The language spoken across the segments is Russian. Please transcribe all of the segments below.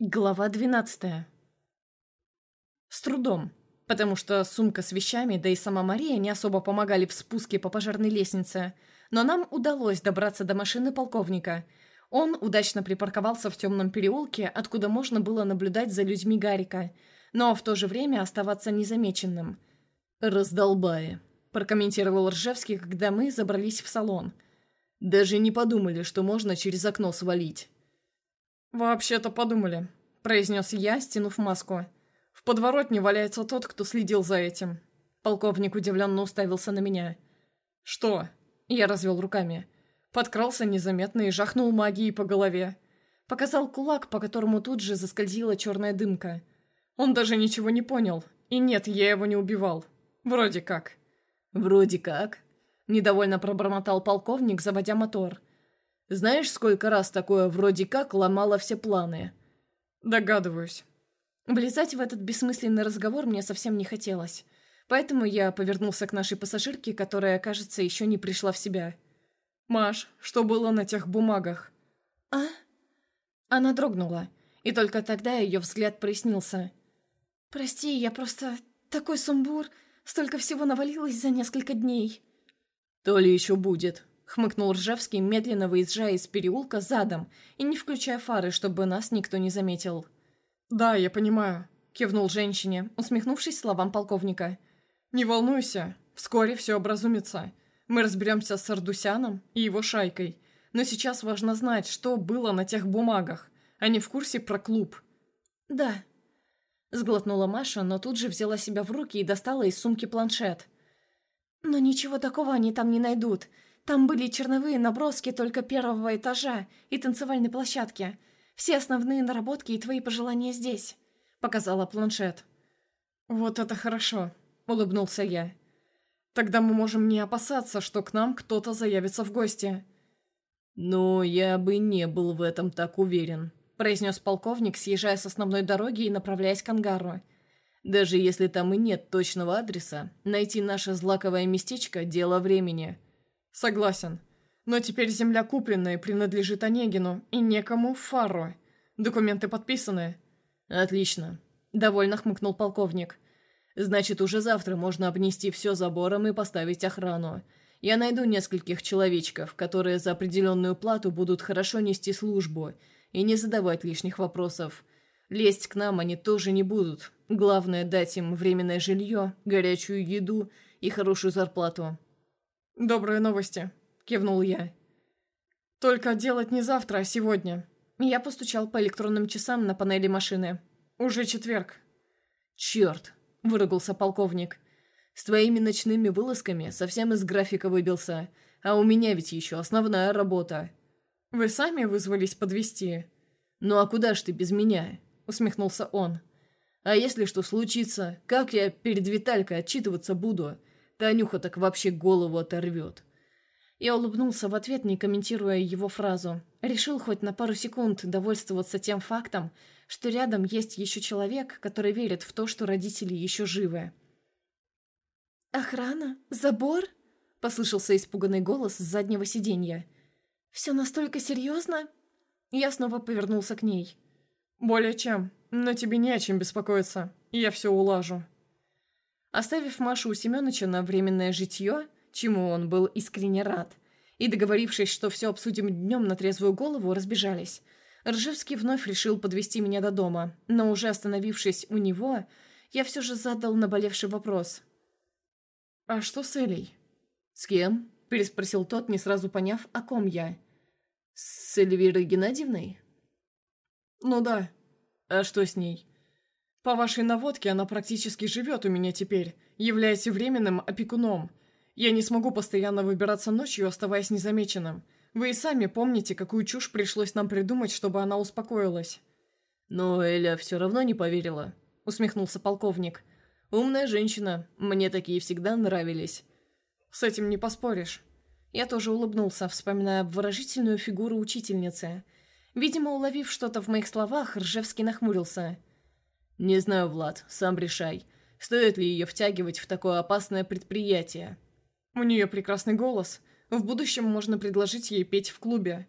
Глава 12. С трудом, потому что сумка с вещами, да и сама Мария не особо помогали в спуске по пожарной лестнице, но нам удалось добраться до машины полковника. Он удачно припарковался в темном переулке, откуда можно было наблюдать за людьми Гарика, но в то же время оставаться незамеченным. «Раздолбая», – прокомментировал Ржевский, когда мы забрались в салон. «Даже не подумали, что можно через окно свалить». «Вообще-то подумали», — произнес я, стянув маску. «В подворотне валяется тот, кто следил за этим». Полковник удивленно уставился на меня. «Что?» — я развел руками. Подкрался незаметно и жахнул магией по голове. Показал кулак, по которому тут же заскользила черная дымка. Он даже ничего не понял. И нет, я его не убивал. Вроде как. «Вроде как?» — недовольно пробормотал полковник, заводя мотор. Знаешь, сколько раз такое вроде как ломало все планы?» «Догадываюсь». Влезать в этот бессмысленный разговор мне совсем не хотелось. Поэтому я повернулся к нашей пассажирке, которая, кажется, еще не пришла в себя. «Маш, что было на тех бумагах?» «А?» Она дрогнула, и только тогда ее взгляд прояснился. «Прости, я просто... Такой сумбур, столько всего навалилось за несколько дней». «То ли еще будет», хмыкнул Ржевский, медленно выезжая из переулка задом и не включая фары, чтобы нас никто не заметил. «Да, я понимаю», — кивнул женщине, усмехнувшись словам полковника. «Не волнуйся, вскоре все образумится. Мы разберемся с Ардусяном и его шайкой. Но сейчас важно знать, что было на тех бумагах. Они в курсе про клуб». «Да», — сглотнула Маша, но тут же взяла себя в руки и достала из сумки планшет. «Но ничего такого они там не найдут. Там были черновые наброски только первого этажа и танцевальной площадки. Все основные наработки и твои пожелания здесь», — показала планшет. «Вот это хорошо», — улыбнулся я. «Тогда мы можем не опасаться, что к нам кто-то заявится в гости». «Но я бы не был в этом так уверен», — произнес полковник, съезжая с основной дороги и направляясь к ангару. «Даже если там и нет точного адреса, найти наше злаковое местечко — дело времени». Согласен. Но теперь земля куплена и принадлежит Онегину, и некому Фарро. Документы подписаны. Отлично. Довольно хмыкнул полковник. Значит, уже завтра можно обнести все забором и поставить охрану. Я найду нескольких человечков, которые за определенную плату будут хорошо нести службу и не задавать лишних вопросов. Лезть к нам они тоже не будут. Главное дать им временное жилье, горячую еду и хорошую зарплату. «Добрые новости», — кивнул я. «Только делать не завтра, а сегодня». Я постучал по электронным часам на панели машины. «Уже четверг». «Черт!» — выругался полковник. «С твоими ночными вылазками совсем из графика выбился, а у меня ведь еще основная работа». «Вы сами вызвались подвести. «Ну а куда ж ты без меня?» — усмехнулся он. «А если что случится, как я перед Виталькой отчитываться буду?» Танюха так вообще голову оторвет. Я улыбнулся в ответ, не комментируя его фразу. Решил хоть на пару секунд довольствоваться тем фактом, что рядом есть еще человек, который верит в то, что родители еще живы. «Охрана? Забор?» — послышался испуганный голос с заднего сиденья. «Все настолько серьезно?» Я снова повернулся к ней. «Более чем. Но тебе не о чем беспокоиться. Я все улажу». Оставив Машу у Семёныча на временное житье, чему он был искренне рад, и договорившись, что все обсудим днем на трезвую голову, разбежались. Ржевский вновь решил подвести меня до дома, но уже остановившись у него, я все же задал наболевший вопрос. «А что с Элей?» «С кем?» – переспросил тот, не сразу поняв, о ком я. «С Эльвирой Геннадьевной?» «Ну да. А что с ней?» По вашей наводке она практически живет у меня теперь, являясь временным опекуном. Я не смогу постоянно выбираться ночью, оставаясь незамеченным. Вы и сами помните, какую чушь пришлось нам придумать, чтобы она успокоилась». «Но Эля все равно не поверила», — усмехнулся полковник. «Умная женщина. Мне такие всегда нравились». «С этим не поспоришь». Я тоже улыбнулся, вспоминая выражительную фигуру учительницы. Видимо, уловив что-то в моих словах, Ржевский нахмурился — «Не знаю, Влад, сам решай. Стоит ли ее втягивать в такое опасное предприятие?» «У нее прекрасный голос. В будущем можно предложить ей петь в клубе».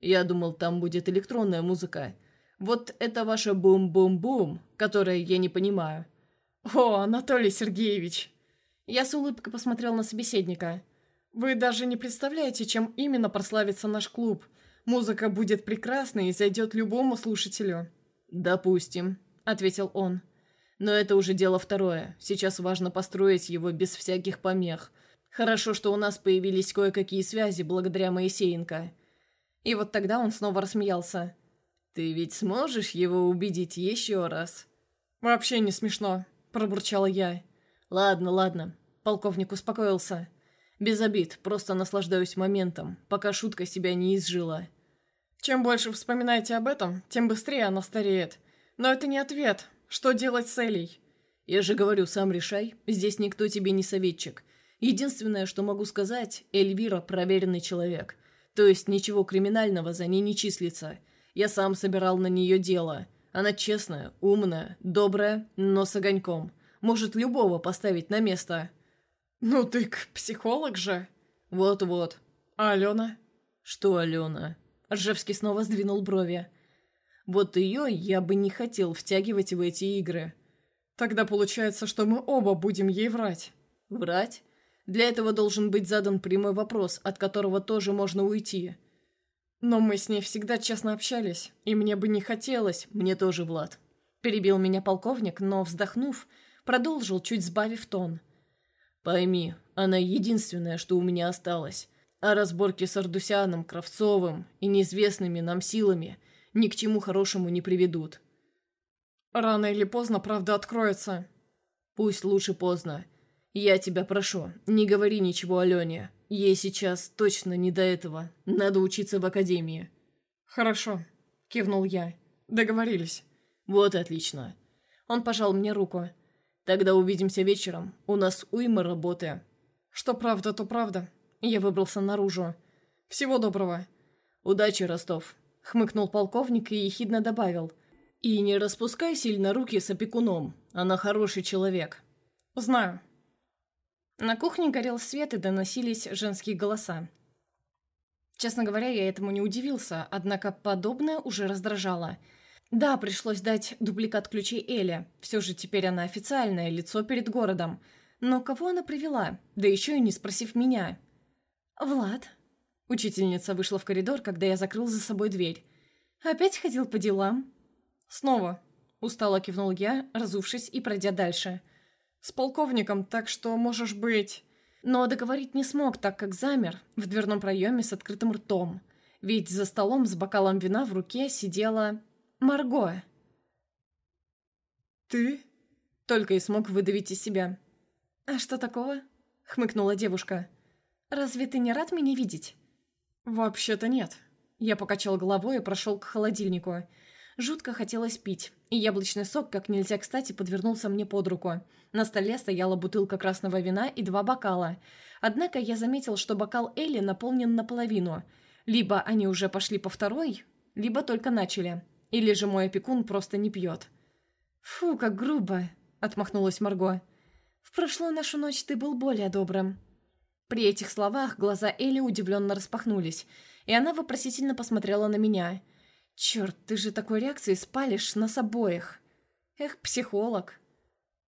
«Я думал, там будет электронная музыка. Вот это ваше бум-бум-бум, которое я не понимаю». «О, Анатолий Сергеевич!» Я с улыбкой посмотрел на собеседника. «Вы даже не представляете, чем именно прославится наш клуб. Музыка будет прекрасной и зайдет любому слушателю». «Допустим», — ответил он. «Но это уже дело второе. Сейчас важно построить его без всяких помех. Хорошо, что у нас появились кое-какие связи благодаря Моисеенко». И вот тогда он снова рассмеялся. «Ты ведь сможешь его убедить еще раз?» «Вообще не смешно», — пробурчала я. «Ладно, ладно». Полковник успокоился. «Без обид, просто наслаждаюсь моментом, пока шутка себя не изжила». Чем больше вспоминаете об этом, тем быстрее она стареет. Но это не ответ. Что делать с Элей? Я же говорю, сам решай. Здесь никто тебе не советчик. Единственное, что могу сказать, Эльвира проверенный человек. То есть ничего криминального за ней не числится. Я сам собирал на нее дело. Она честная, умная, добрая, но с огоньком. Может любого поставить на место. Ну ты к психолог же. Вот-вот. А Алена? Что Алена? Ржевский снова сдвинул брови. Вот ее я бы не хотел втягивать в эти игры. Тогда получается, что мы оба будем ей врать. Врать? Для этого должен быть задан прямой вопрос, от которого тоже можно уйти. Но мы с ней всегда честно общались, и мне бы не хотелось. Мне тоже, Влад. Перебил меня полковник, но, вздохнув, продолжил, чуть сбавив тон. Пойми, она единственная, что у меня осталось. А разборки с Ардусяном, Кравцовым и неизвестными нам силами ни к чему хорошему не приведут. Рано или поздно правда откроется. Пусть лучше поздно. Я тебя прошу, не говори ничего Алене. Ей сейчас точно не до этого. Надо учиться в академии. Хорошо, кивнул я. Договорились. Вот отлично. Он пожал мне руку. Тогда увидимся вечером. У нас уйма работы. Что правда, то правда. Я выбрался наружу. «Всего доброго». «Удачи, Ростов», — хмыкнул полковник и ехидно добавил. «И не распускай сильно руки с опекуном. Она хороший человек». «Знаю». На кухне горел свет и доносились женские голоса. Честно говоря, я этому не удивился, однако подобное уже раздражало. Да, пришлось дать дубликат ключей Эле. Все же теперь она официальное лицо перед городом. Но кого она привела? Да еще и не спросив меня. «Влад?» Учительница вышла в коридор, когда я закрыл за собой дверь. «Опять ходил по делам?» «Снова», — устало кивнул я, разувшись и пройдя дальше. «С полковником, так что можешь быть...» Но договорить не смог, так как замер в дверном проеме с открытым ртом. Ведь за столом с бокалом вина в руке сидела... Марго. «Ты?» — только и смог выдавить из себя. «А что такого?» — хмыкнула девушка. «Разве ты не рад меня видеть?» «Вообще-то нет». Я покачал головой и прошел к холодильнику. Жутко хотелось пить, и яблочный сок как нельзя кстати подвернулся мне под руку. На столе стояла бутылка красного вина и два бокала. Однако я заметил, что бокал Элли наполнен наполовину. Либо они уже пошли по второй, либо только начали. Или же мой опекун просто не пьет. «Фу, как грубо!» — отмахнулась Марго. «В прошлую нашу ночь ты был более добрым». При этих словах глаза Элли удивленно распахнулись, и она вопросительно посмотрела на меня. «Черт, ты же такой реакцией спалишь нас обоих!» «Эх, психолог!»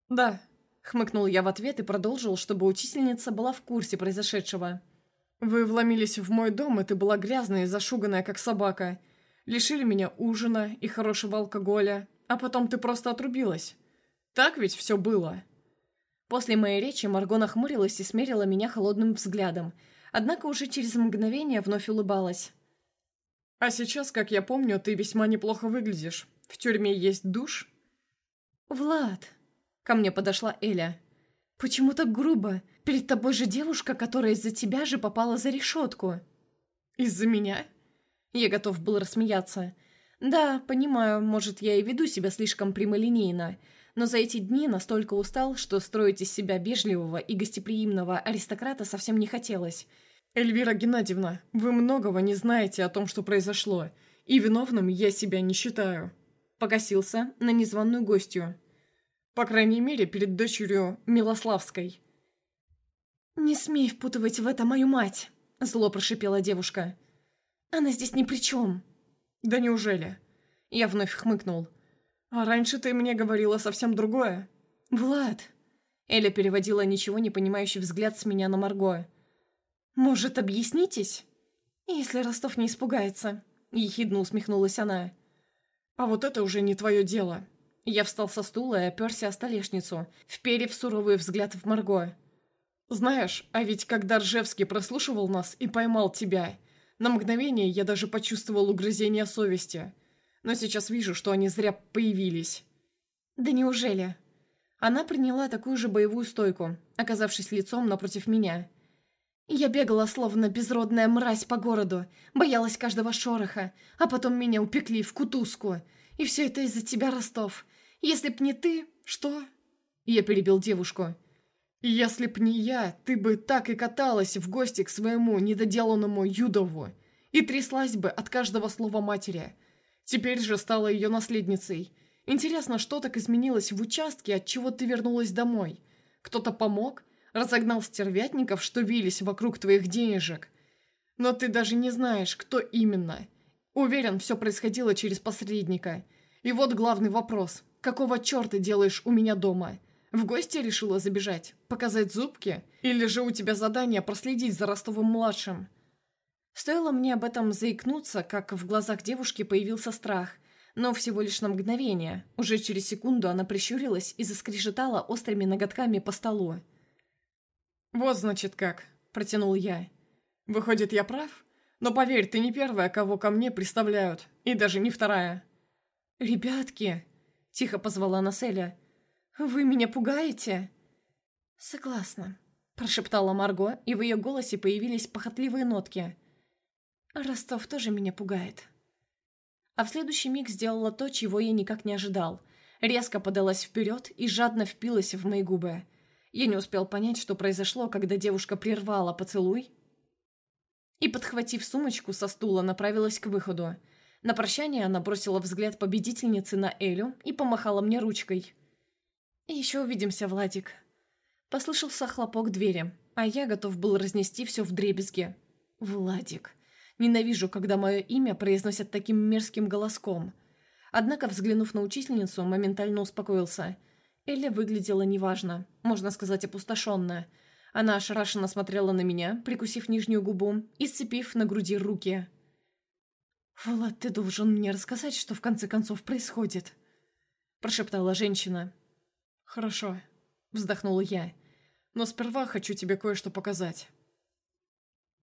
«Да», — хмыкнул я в ответ и продолжил, чтобы учительница была в курсе произошедшего. «Вы вломились в мой дом, и ты была грязная и зашуганная, как собака. Лишили меня ужина и хорошего алкоголя, а потом ты просто отрубилась. Так ведь все было?» После моей речи Марго нахмурилась и смерила меня холодным взглядом, однако уже через мгновение вновь улыбалась. «А сейчас, как я помню, ты весьма неплохо выглядишь. В тюрьме есть душ?» «Влад!» — ко мне подошла Эля. «Почему так грубо? Перед тобой же девушка, которая из-за тебя же попала за решетку». «Из-за меня?» Я готов был рассмеяться. «Да, понимаю, может, я и веду себя слишком прямолинейно, но за эти дни настолько устал, что строить из себя вежливого и гостеприимного аристократа совсем не хотелось. «Эльвира Геннадьевна, вы многого не знаете о том, что произошло, и виновным я себя не считаю». Покосился на незваную гостью. По крайней мере, перед дочерью Милославской. «Не смей впутывать в это мою мать!» Зло прошипела девушка. «Она здесь ни при чем!» «Да неужели?» Я вновь хмыкнул. «А раньше ты мне говорила совсем другое». «Влад!» Эля переводила ничего не понимающий взгляд с меня на Марго. «Может, объяснитесь?» «Если Ростов не испугается», — ехидно усмехнулась она. «А вот это уже не твое дело». Я встал со стула и оперся о столешницу, вперев суровый взгляд в Марго. «Знаешь, а ведь когда Ржевский прослушивал нас и поймал тебя, на мгновение я даже почувствовал угрызение совести. Но сейчас вижу, что они зря появились». «Да неужели?» Она приняла такую же боевую стойку, оказавшись лицом напротив меня. Я бегала, словно безродная мразь по городу, боялась каждого шороха, а потом меня упекли в кутузку. И все это из-за тебя, Ростов. Если б не ты, что?» Я перебил девушку. «Если б не я, ты бы так и каталась в гости к своему недоделанному Юдову и тряслась бы от каждого слова матери. Теперь же стала ее наследницей. Интересно, что так изменилось в участке, от чего ты вернулась домой? Кто-то помог? Разогнал стервятников, что вились вокруг твоих денежек? Но ты даже не знаешь, кто именно. Уверен, все происходило через посредника. И вот главный вопрос. Какого черта делаешь у меня дома? В гости решила забежать? Показать зубки? Или же у тебя задание проследить за Ростовым-младшим?» Стоило мне об этом заикнуться, как в глазах девушки появился страх – но всего лишь на мгновение. Уже через секунду она прищурилась и заскрежетала острыми ноготками по столу. «Вот, значит, как», — протянул я. «Выходит, я прав? Но поверь, ты не первая, кого ко мне представляют, и даже не вторая». «Ребятки», — тихо позвала Населя, — «вы меня пугаете?» «Согласна», — прошептала Марго, и в ее голосе появились похотливые нотки. «Ростов тоже меня пугает» а в следующий миг сделала то, чего я никак не ожидал. Резко подалась вперед и жадно впилась в мои губы. Я не успел понять, что произошло, когда девушка прервала поцелуй и, подхватив сумочку со стула, направилась к выходу. На прощание она бросила взгляд победительницы на Элю и помахала мне ручкой. «Еще увидимся, Владик». Послышался хлопок двери, а я готов был разнести все в дребезге. «Владик». Ненавижу, когда мое имя произносят таким мерзким голоском. Однако, взглянув на учительницу, моментально успокоился. Эля выглядела неважно, можно сказать, опустошенно. Она ошарашенно смотрела на меня, прикусив нижнюю губу и сцепив на груди руки. «Влад, ты должен мне рассказать, что в конце концов происходит», – прошептала женщина. «Хорошо», – вздохнула я. «Но сперва хочу тебе кое-что показать».